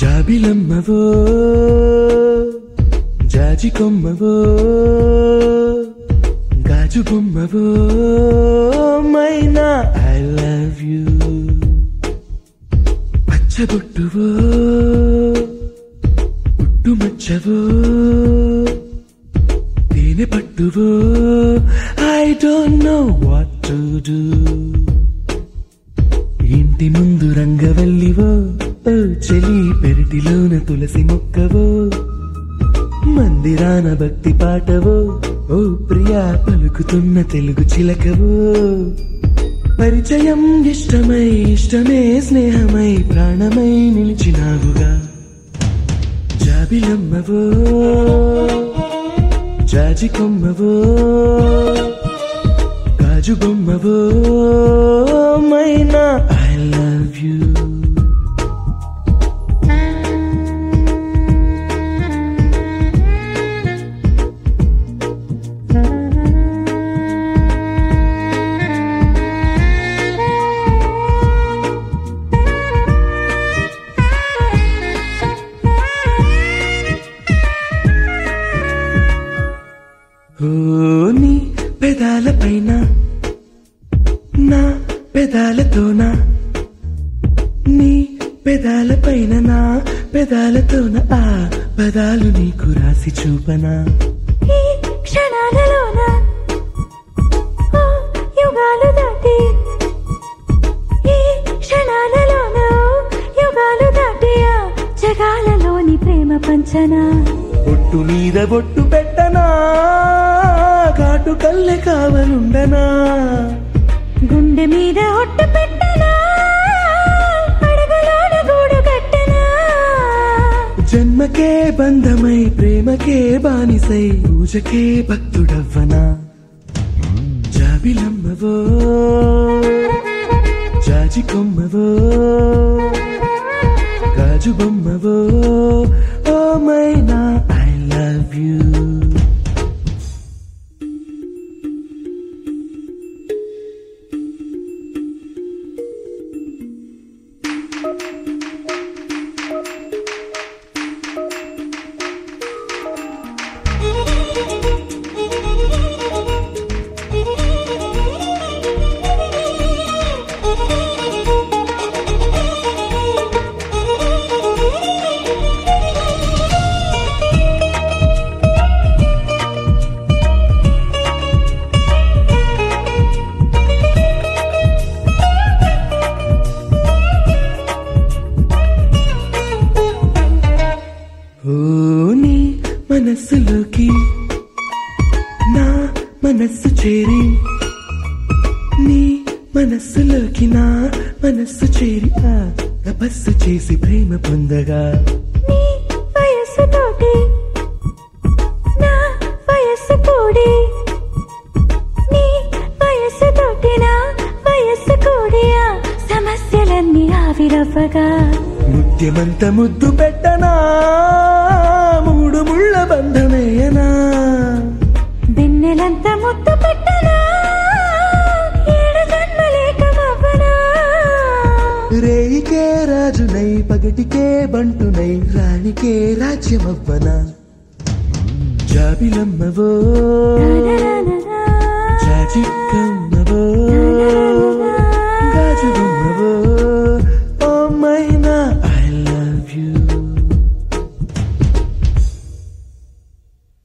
జాబిలమ్మవో జాజి కొమ్మవో గాజు బొమ్మవో మైనా ఐ లవ్ యూ. పచ్చబొట్టువో పుట్టు మచ్చవో తేనె పట్టువో I don't know what to do. ఇంటి ముందు రంగవల్లివో చెలి పెరటిలోన తులసి మొక్కవో మందిరాన భక్తి పాటవో ఓ ప్రియా పలుకుతున్న తెలుగు చిలకవో. పరిచయం ఇష్టమై ఇష్టమే స్నేహమై ప్రాణమై నిలిచినావుగా జాబిలమ్మవో జాజి కొమ్మవో గాజు బొమ్మవో మైనా ఐ లవ్ యూ. నా పెదాలతోన నీ పెదాల పైన నా పెదాలతోన ఆ పదాలు నీకు రాసి చూపనా? ఈ క్షణాలలోన ఓ యుగాలు దాటి ఈ క్షణాలలోన ఓ యుగాలు దాటి ఆ జగాలలోని ప్రేమ పంచనా? బొట్టు మీద బొట్టు పెట్టనా కాటు కల్లె కావలుండనా గుండె మీద ఒట్టు పెట్టనా? అడగలోన గూడు కట్టనా? జన్మకే బంధమై ప్రేమకే బానిసై పూజకే భక్తుడవ్వనా? జాబిలమ్మవో జాజి కొమ్మవో గాజు బొమ్మవో మనస్సు చేరి నీ మనస్సులోకి నా మనస్సు చేరి ఆ తపస్సు చేసి ప్రేమ పొందగా. నీ వయస్సుతోటి నా వయస్సు కూడి నీ వయస్సుతోటి నా వయస్సు కూడి ఆ సమస్యలన్నీ ఆవిరవ్వగా. ముత్యమంత ముద్దు పెట్టనా? రాజునై పగటికే బంటునై రాణికే రాజ్యమవ్వన? జాబిలమ్మవో జాజిక్కమ్మవో గాజు